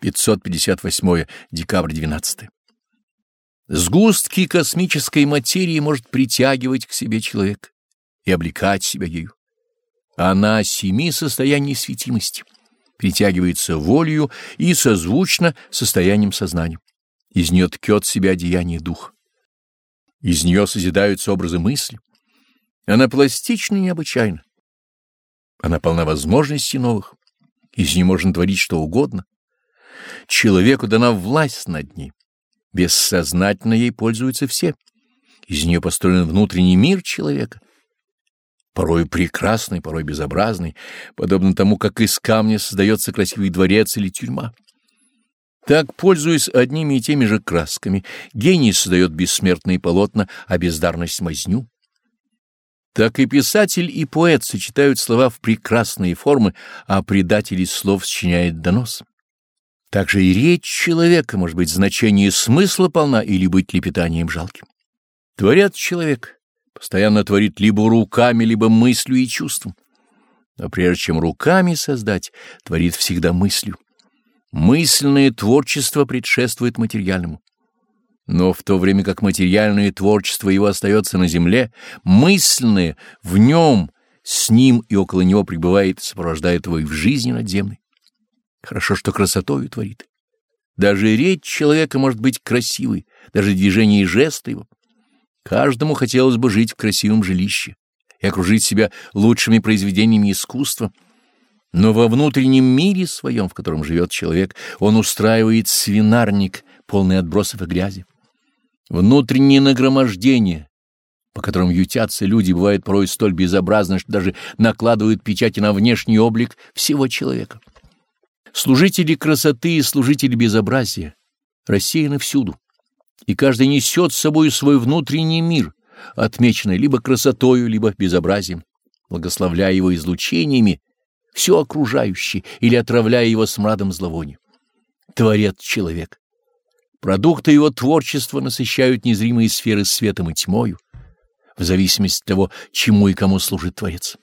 558 декабрь 12. Сгустки космической материи может притягивать к себе человек и облекать себя ею. Она семи состояний светимости, притягивается волею и созвучно состоянием сознания. Из нее ткет себя одеяние дух. Из нее созидаются образы мысли. Она пластична и необычайна. Она полна возможностей новых. Из нее можно творить что угодно. Человеку дана власть над ней. Бессознательно ей пользуются все. Из нее построен внутренний мир человека. Порой прекрасный, порой безобразный, подобно тому, как из камня создается красивый дворец или тюрьма. Так, пользуясь одними и теми же красками, гений создает бессмертные полотна, а бездарность — мазню. Так и писатель, и поэт сочетают слова в прекрасные формы, а предатель из слов сочиняет донос. Также и речь человека может быть значение смысла полна или быть лепетанием жалким. Творят человек, постоянно творит либо руками, либо мыслью и чувством. Но прежде чем руками создать, творит всегда мыслью. Мысленное творчество предшествует материальному. Но в то время как материальное творчество его остается на земле, мысленное в нем, с ним и около него пребывает, сопровождает его и в жизни надземной. Хорошо, что красотою творит. Даже речь человека может быть красивой, даже движение и жесты его. Каждому хотелось бы жить в красивом жилище и окружить себя лучшими произведениями искусства. Но во внутреннем мире своем, в котором живет человек, он устраивает свинарник, полный отбросов и грязи. Внутреннее нагромождение, по которым ютятся люди, бывает порой столь безобразно, что даже накладывают печати на внешний облик всего человека. Служители красоты и служители безобразия рассеяны всюду, и каждый несет с собой свой внутренний мир, отмеченный либо красотою, либо безобразием, благословляя его излучениями, все окружающее или отравляя его смрадом зловония. Творец человек. Продукты его творчества насыщают незримые сферы светом и тьмою, в зависимости от того, чему и кому служит Творец.